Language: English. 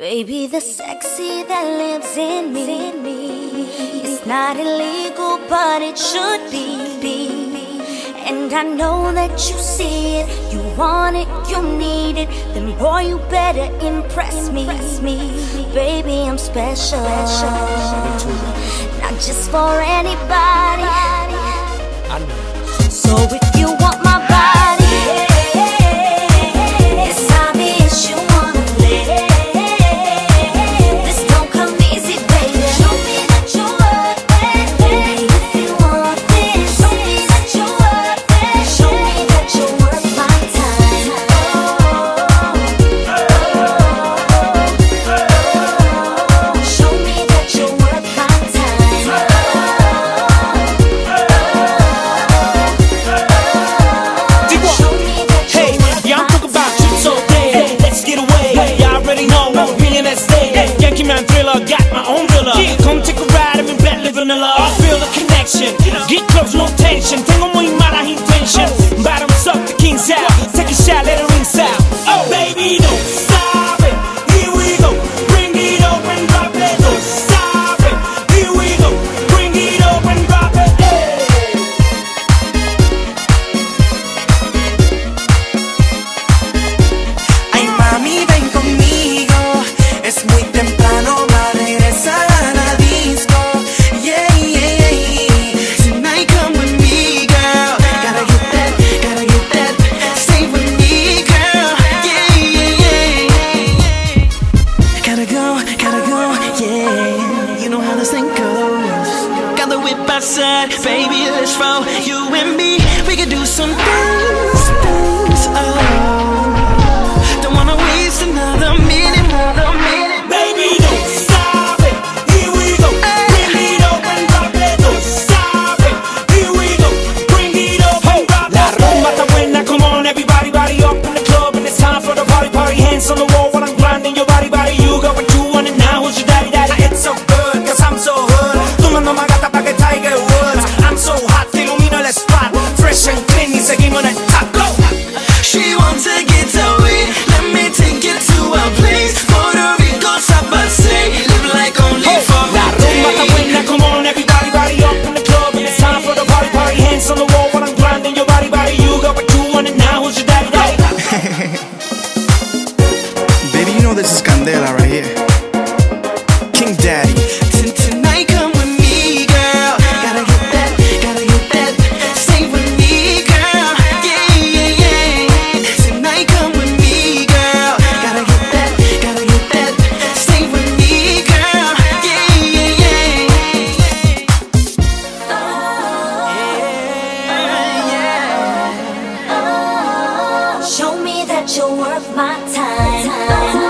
Baby, the sexy that lives in me is not illegal, but it should be. And I know that you see it, you want it, you need it. Then boy, you better impress me. Baby, I'm special. Not just for anybody. crime thriller, got my own villa. Yeah. Come take a ride, I'm in back living the love. I feel the connection, get close, no tension. Tengo muy mala intention, bottoms up, Baby, let's roll. You and me, we could do something. know this is Candela right here. King Daddy. Tonight come with me, girl. Gotta get that, gotta get that. Stay with me, girl. Yeah, yeah, yeah. Tonight come with me, girl. Gotta get that, gotta get that. Stay with me, girl. Yeah, yeah, yeah. Oh, yeah. Oh, show me that you're worth my time.